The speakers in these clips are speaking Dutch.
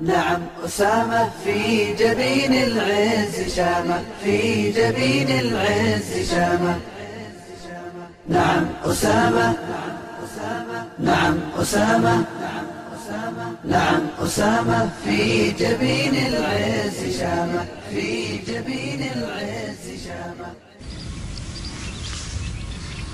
نعم أسامة في جبين العز شامة في جبين العز شامة. نعم أسامة. نعم أسامة. نعم أسامة في جبين العز شامة في جبين العز.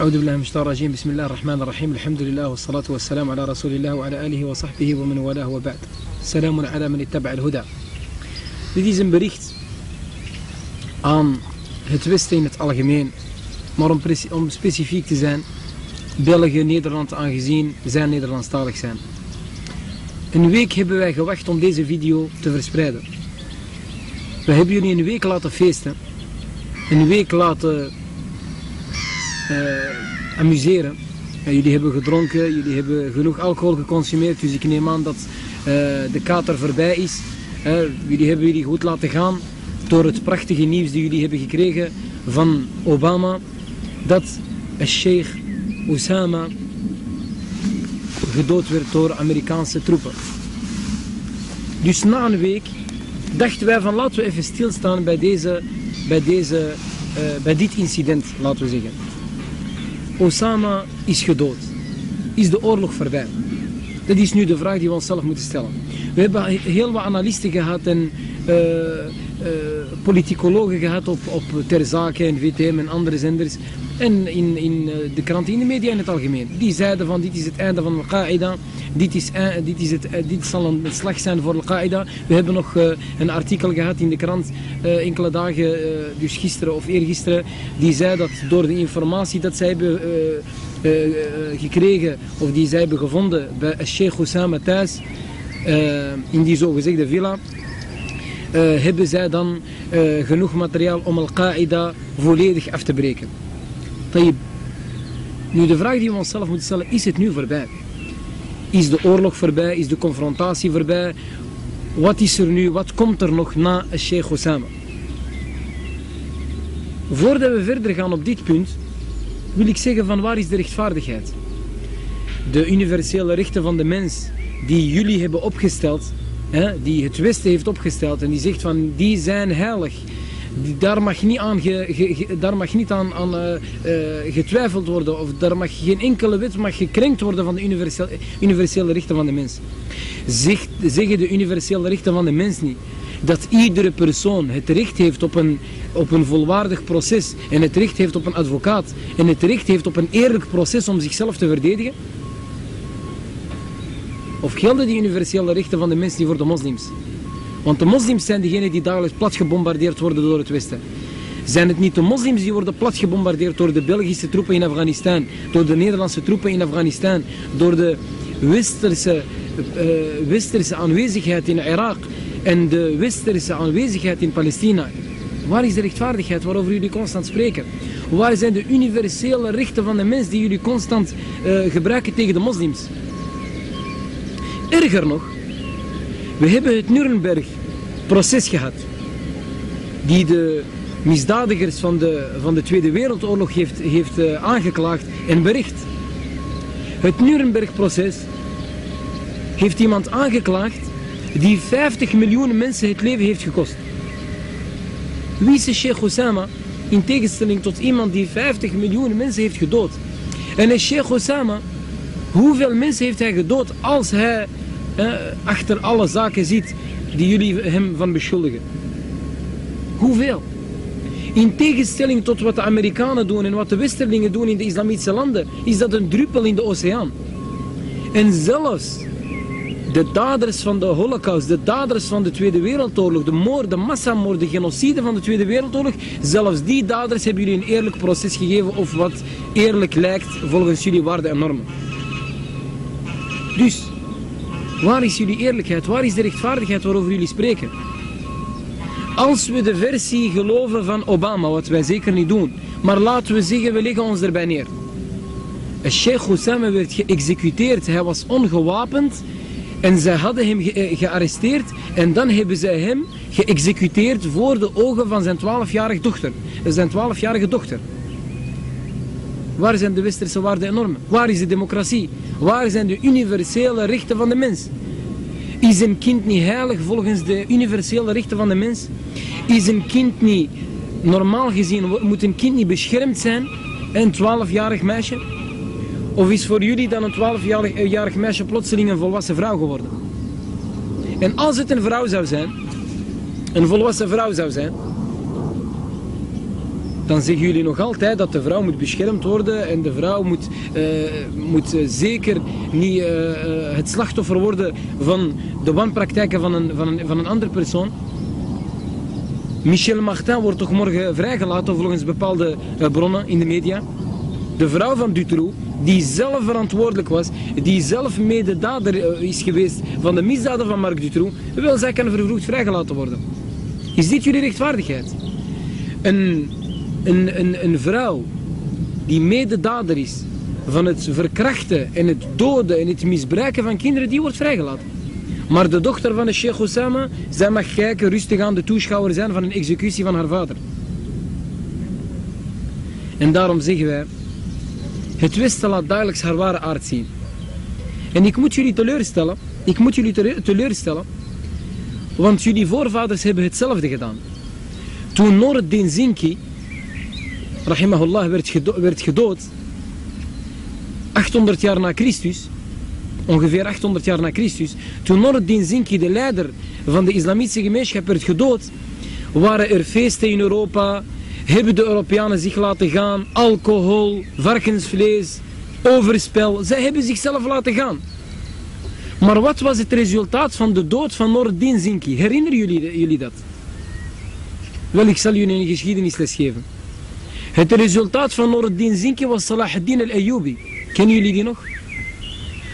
أعوذ بالله من الشيطان الرجيم بسم الله الرحمن الرحيم الحمد لله والصلاة والسلام على رسول الله وعلى آله وصحبه ومن والاه وبعد سلام على من اتبع الهدى Dit is een bericht aan het Westen in het algemeen, maar om, om specifiek te zijn, België, Nederland aangezien zij Nederlandstalig zijn. Een week hebben wij gewacht om deze video te verspreiden. We hebben jullie een week laten feesten, een week laten uh, amuseren. En jullie hebben gedronken, jullie hebben genoeg alcohol geconsumeerd, dus ik neem aan dat uh, de kater voorbij is. Jullie hebben jullie goed laten gaan door het prachtige nieuws die jullie hebben gekregen van Obama. Dat Sheikh Osama gedood werd door Amerikaanse troepen. Dus na een week dachten wij van laten we even stilstaan bij, deze, bij, deze, bij dit incident, laten we zeggen. Osama is gedood. Is de oorlog voorbij? Dat is nu de vraag die we onszelf moeten stellen. We hebben heel wat analisten gehad en uh, politicologen gehad op, op Ter Zake en VTM en andere zenders. En in, in de kranten, in de media in het algemeen. Die zeiden van dit is het einde van Al-Qaeda. Dit, is, dit, is het, dit zal een slag zijn voor Al-Qaeda. We hebben nog een artikel gehad in de krant enkele dagen, dus gisteren of eergisteren. Die zei dat door de informatie dat zij hebben gekregen, of die zij hebben gevonden bij Sheikh Osama thuis, in die zogezegde villa, hebben zij dan genoeg materiaal om Al-Qaeda volledig af te breken. Tayyip. Nu de vraag die we onszelf moeten stellen, is het nu voorbij? Is de oorlog voorbij? Is de confrontatie voorbij? Wat is er nu? Wat komt er nog na Sheikh Osama? Voordat we verder gaan op dit punt, wil ik zeggen van waar is de rechtvaardigheid? De universele rechten van de mens die jullie hebben opgesteld, hè, die het Westen heeft opgesteld en die zegt van die zijn heilig. Daar mag niet aan, daar mag niet aan, aan uh, uh, getwijfeld worden of daar mag geen enkele wet mag gekrenkt worden van de universele, universele rechten van de mens. Zegt, zeggen de universele rechten van de mens niet dat iedere persoon het recht heeft op een, op een volwaardig proces en het recht heeft op een advocaat en het recht heeft op een eerlijk proces om zichzelf te verdedigen? Of gelden die universele rechten van de mens niet voor de moslims? Want de moslims zijn degenen die dagelijks plat gebombardeerd worden door het Westen. Zijn het niet de moslims die worden plat gebombardeerd door de Belgische troepen in Afghanistan, door de Nederlandse troepen in Afghanistan, door de westerse, uh, westerse aanwezigheid in Irak en de westerse aanwezigheid in Palestina? Waar is de rechtvaardigheid waarover jullie constant spreken? Waar zijn de universele rechten van de mens die jullie constant uh, gebruiken tegen de moslims? Erger nog, we hebben het Nuremberg-proces gehad, die de misdadigers van de, van de Tweede Wereldoorlog heeft, heeft uh, aangeklaagd en bericht. Het Nuremberg-proces heeft iemand aangeklaagd die 50 miljoen mensen het leven heeft gekost. Wie is Sheikh Osama in tegenstelling tot iemand die 50 miljoen mensen heeft gedood? En Sheikh Osama, hoeveel mensen heeft hij gedood als hij eh, achter alle zaken ziet die jullie hem van beschuldigen. Hoeveel? In tegenstelling tot wat de Amerikanen doen en wat de Westerlingen doen in de islamitische landen, is dat een druppel in de oceaan. En zelfs de daders van de holocaust, de daders van de Tweede Wereldoorlog, de moord, de massamoord, de genocide van de Tweede Wereldoorlog, zelfs die daders hebben jullie een eerlijk proces gegeven of wat eerlijk lijkt volgens jullie waarden en normen. Dus, Waar is jullie eerlijkheid? Waar is de rechtvaardigheid waarover jullie spreken? Als we de versie geloven van Obama, wat wij zeker niet doen, maar laten we zeggen, we leggen ons erbij neer. Sheikh Osama werd geëxecuteerd, hij was ongewapend en zij hadden hem ge gearresteerd en dan hebben zij hem geëxecuteerd voor de ogen van zijn 12-jarige dochter. Zijn 12-jarige dochter. Waar zijn de westerse waarden en normen? Waar is de democratie? Waar zijn de universele rechten van de mens? Is een kind niet heilig volgens de universele rechten van de mens? Is een kind niet, normaal gezien, moet een kind niet beschermd zijn? Een 12-jarig meisje? Of is voor jullie dan een 12-jarig meisje plotseling een volwassen vrouw geworden? En als het een vrouw zou zijn, een volwassen vrouw zou zijn, dan zeggen jullie nog altijd dat de vrouw moet beschermd worden en de vrouw moet, uh, moet zeker niet uh, het slachtoffer worden van de wanpraktijken van een, van een, van een andere persoon. Michel Martin wordt toch morgen vrijgelaten volgens bepaalde bronnen in de media. De vrouw van Dutroux, die zelf verantwoordelijk was, die zelf mededader is geweest van de misdaden van Marc Dutroux, wil zij kan vervroegd vrijgelaten worden. Is dit jullie rechtvaardigheid? Een een, een, een vrouw die mededader is van het verkrachten en het doden en het misbruiken van kinderen, die wordt vrijgelaten. Maar de dochter van de Sheikh Osama, zij mag kijken, rustig aan de toeschouwer zijn van een executie van haar vader. En daarom zeggen wij, het Westen laat duidelijk haar ware aard zien. En ik moet jullie teleurstellen, ik moet jullie teleurstellen, want jullie voorvaders hebben hetzelfde gedaan. Toen Noordin Zinki rahimahullah, werd, werd gedood 800 jaar na Christus, ongeveer 800 jaar na Christus, toen Noordin Zinki, de leider van de islamitische gemeenschap, werd gedood, waren er feesten in Europa, hebben de Europeanen zich laten gaan, alcohol, varkensvlees, overspel, zij hebben zichzelf laten gaan. Maar wat was het resultaat van de dood van Noordin Zinki? Herinneren jullie, jullie dat? Wel, ik zal jullie een geschiedenisles geven. Het resultaat van Noordin Zinki was Salahuddin al-Ayyubi. Kennen jullie die nog?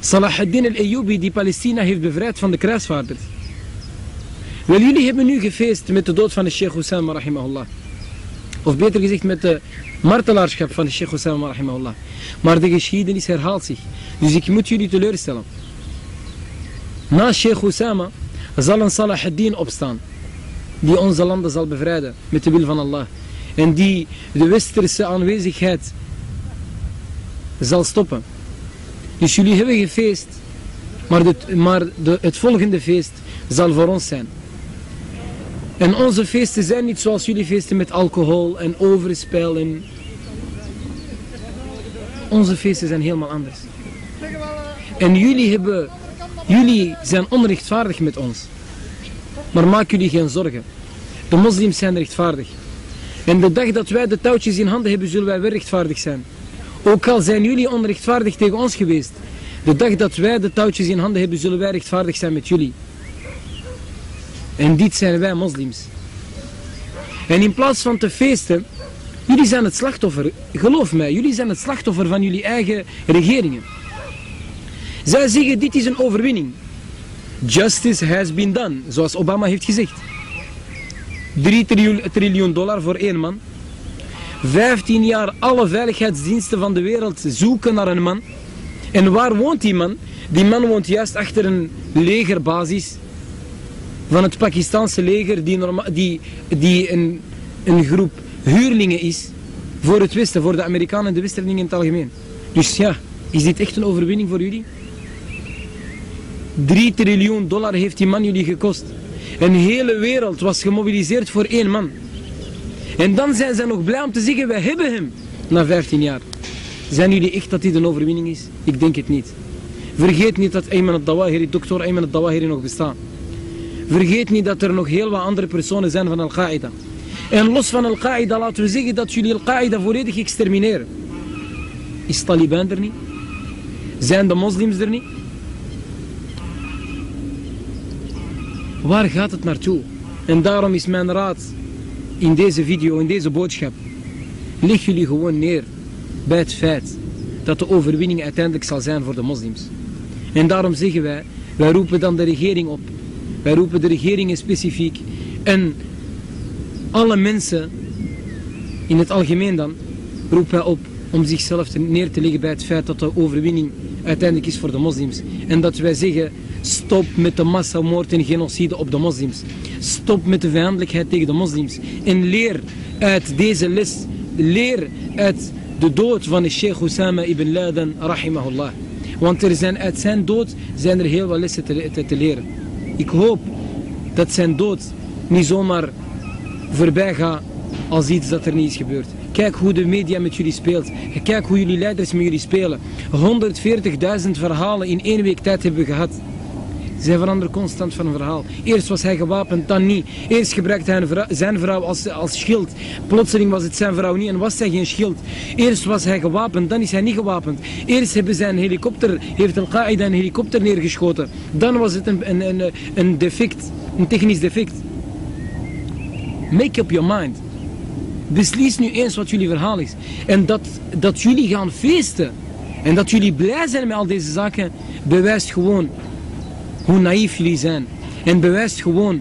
Salahuddin al-Ayyubi die Palestina heeft bevrijd van de kruisvaarders. Wel, jullie hebben nu gefeest met de dood van de Sheikh Osama rahimahullah. Of beter gezegd met de martelaarschap van de Sheikh Osama rahimahullah. Maar de geschiedenis herhaalt zich. Dus ik moet jullie teleurstellen. Na Sheikh Osama zal een Salahuddin opstaan. Die onze landen zal bevrijden met de wil van Allah. En die de westerse aanwezigheid zal stoppen. Dus jullie hebben gefeest, maar, maar de, het volgende feest zal voor ons zijn. En onze feesten zijn niet zoals jullie feesten met alcohol en overspel. En... Onze feesten zijn helemaal anders. En jullie, hebben, jullie zijn onrechtvaardig met ons. Maar maak jullie geen zorgen. De moslims zijn rechtvaardig. En de dag dat wij de touwtjes in handen hebben, zullen wij weer rechtvaardig zijn. Ook al zijn jullie onrechtvaardig tegen ons geweest. De dag dat wij de touwtjes in handen hebben, zullen wij rechtvaardig zijn met jullie. En dit zijn wij moslims. En in plaats van te feesten, jullie zijn het slachtoffer. Geloof mij, jullie zijn het slachtoffer van jullie eigen regeringen. Zij zeggen, dit is een overwinning. Justice has been done, zoals Obama heeft gezegd. 3 triljoen, triljoen dollar voor één man. 15 jaar alle veiligheidsdiensten van de wereld zoeken naar een man. En waar woont die man? Die man woont juist achter een legerbasis van het Pakistanse leger die, die, die een, een groep huurlingen is voor het Westen, voor de Amerikanen en de Westerlingen in het algemeen. Dus ja, is dit echt een overwinning voor jullie? 3 triljoen dollar heeft die man jullie gekost. Een hele wereld was gemobiliseerd voor één man. En dan zijn ze nog blij om te zeggen, wij hebben hem. Na 15 jaar. Zijn jullie echt dat dit een overwinning is? Ik denk het niet. Vergeet niet dat Ayman al-Dawahiri, dokter Ayman al-Dawahiri nog bestaat. Vergeet niet dat er nog heel wat andere personen zijn van Al-Qaeda. En los van Al-Qaeda laten we zeggen dat jullie Al-Qaeda volledig extermineren. Is Taliban er niet? Zijn de moslims er niet? Waar gaat het naartoe? En daarom is mijn raad in deze video, in deze boodschap. Leg jullie gewoon neer bij het feit dat de overwinning uiteindelijk zal zijn voor de moslims. En daarom zeggen wij, wij roepen dan de regering op. Wij roepen de regeringen specifiek. En alle mensen in het algemeen dan roepen wij op om zichzelf neer te leggen bij het feit dat de overwinning uiteindelijk is voor de moslims. En dat wij zeggen, Stop met de massamoord en genocide op de moslims. Stop met de vijandelijkheid tegen de moslims. En leer uit deze les, leer uit de dood van de Sheikh Osama ibn Laden, rahimahullah. Want er zijn uit zijn dood zijn er heel wat lessen te, te, te leren. Ik hoop dat zijn dood niet zomaar voorbij gaat als iets dat er niet is gebeurd. Kijk hoe de media met jullie speelt. Kijk hoe jullie leiders met jullie spelen. 140.000 verhalen in één week tijd hebben we gehad. Zij veranderen constant van verhaal. Eerst was hij gewapend, dan niet. Eerst gebruikte hij zijn vrouw als, als schild. Plotseling was het zijn vrouw niet en was zij geen schild. Eerst was hij gewapend, dan is hij niet gewapend. Eerst hebben zij een helikopter, heeft Al-Qaeda een helikopter neergeschoten. Dan was het een, een, een, een defect, een technisch defect. Make up your mind. Beslis nu eens wat jullie verhaal is. En dat, dat jullie gaan feesten. En dat jullie blij zijn met al deze zaken, bewijst gewoon hoe naïef jullie zijn. En bewijst gewoon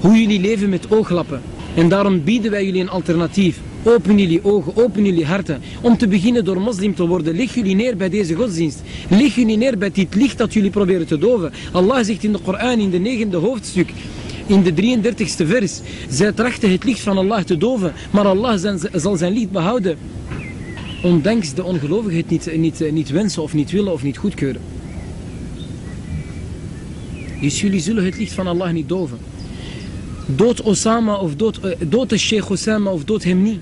hoe jullie leven met ooglappen. En daarom bieden wij jullie een alternatief. Open jullie ogen, open jullie harten. Om te beginnen door moslim te worden. Leg jullie neer bij deze godsdienst. Leg jullie neer bij dit licht dat jullie proberen te doven. Allah zegt in de Koran in de negende hoofdstuk. In de 33ste vers. Zij trachten het licht van Allah te doven. Maar Allah zal zijn licht behouden. Ondanks de ongelovigen het niet, niet, niet wensen of niet willen of niet goedkeuren. Dus jullie zullen het licht van Allah niet doven. Dood Osama of dood, uh, dood de Sheikh Osama of dood hem niet.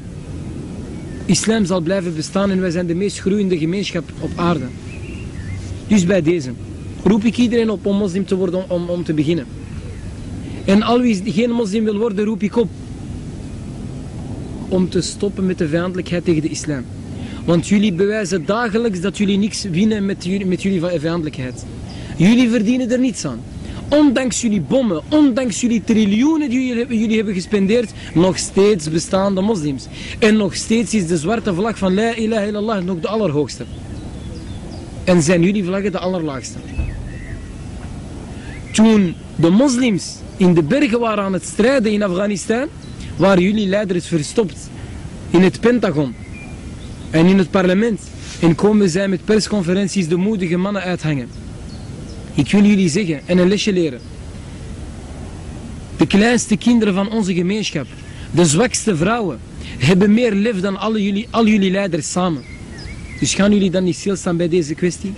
Islam zal blijven bestaan en wij zijn de meest groeiende gemeenschap op aarde. Dus bij deze roep ik iedereen op om moslim te worden om, om te beginnen. En al wie geen moslim wil worden, roep ik op om te stoppen met de vijandelijkheid tegen de islam. Want jullie bewijzen dagelijks dat jullie niks winnen met met jullie vijandelijkheid. Jullie verdienen er niets aan. Ondanks jullie bommen, ondanks jullie triljoenen die jullie, hebben gespendeerd, nog steeds bestaan de moslims. En nog steeds is de zwarte vlag van La ilaha illallah nog de allerhoogste. En zijn jullie vlaggen de allerlaagste. Toen de moslims in de bergen waren aan het strijden in Afghanistan, waren jullie leiders verstopt in het Pentagon en in het parlement. En komen zij met persconferenties de moedige mannen uithangen. Ik wil jullie zeggen en een lesje leren. De kleinste kinderen van onze gemeenschap, de zwakste vrouwen, hebben meer lef dan alle jullie, al jullie leiders samen. Dus gaan jullie dan niet stilstaan bij deze kwestie?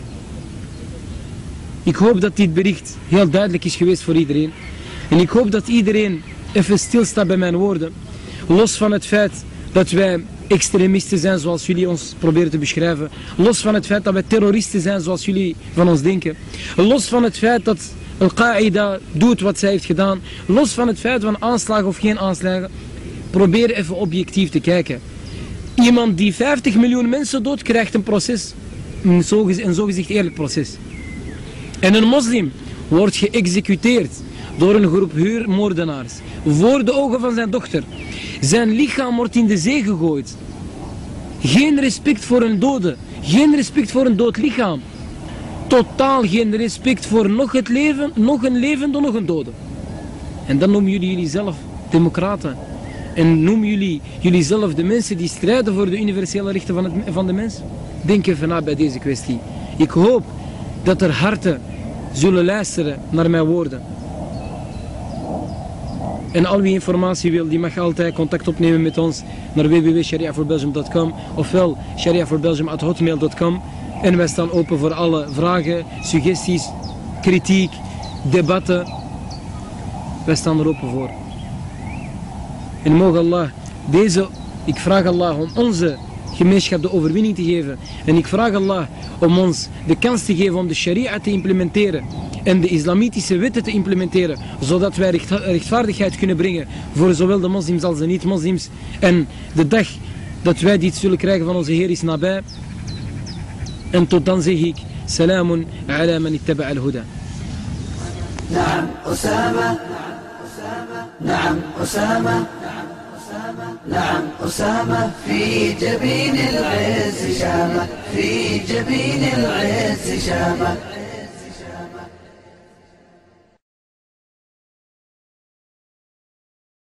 Ik hoop dat dit bericht heel duidelijk is geweest voor iedereen. En ik hoop dat iedereen even stilstaat bij mijn woorden. Los van het feit dat wij extremisten zijn zoals jullie ons proberen te beschrijven. Los van het feit dat wij terroristen zijn zoals jullie van ons denken. Los van het feit dat Al-Qaeda doet wat zij heeft gedaan. Los van het feit van aanslagen of geen aanslagen. Probeer even objectief te kijken. Iemand die 50 miljoen mensen dood krijgt een proces. Een zogezegd eerlijk proces. En een moslim wordt geëxecuteerd door een groep huurmoordenaars. Voor de ogen van zijn dochter. Zijn lichaam wordt in de zee gegooid. Geen respect voor een dode. Geen respect voor een dood lichaam. Totaal geen respect voor nog het leven, nog een levende, nog een dode. En dan noemen jullie jullie zelf democraten. En noemen jullie jullie zelf de mensen die strijden voor de universele rechten van, het, van de mens. Denk even na bij deze kwestie. Ik hoop dat er harten zullen luisteren naar mijn woorden. En al wie informatie wil, die mag altijd contact opnemen met ons naar www.shariafoorbelgium.com ofwel shariafoorbelgium.hotmail.com En wij staan open voor alle vragen, suggesties, kritiek, debatten. Wij staan er open voor. En mogen Allah deze, ik vraag Allah om onze gemeenschap de overwinning te geven. En ik vraag Allah om ons de kans te geven om de sharia te implementeren en de islamitische wetten te implementeren, zodat wij rechtvaardigheid kunnen brengen voor zowel de moslims als de niet-moslims. En de dag dat wij dit zullen krijgen van onze Heer is nabij. En tot dan zeg ik, salamun ala man ittaba al-huda. نعم أسامة نعم أسامة نعم أسامة في جبين العز شامة في جبين العز شامة.